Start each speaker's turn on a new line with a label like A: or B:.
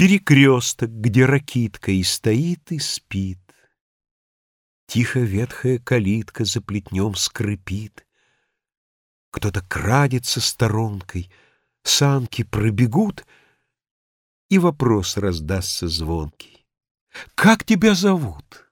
A: Перекресток, где ракитка и стоит, и спит. Тихо ветхая калитка за плетнем скрипит. Кто-то крадется сторонкой, санки пробегут, и вопрос раздастся звонкий. «Как тебя зовут?»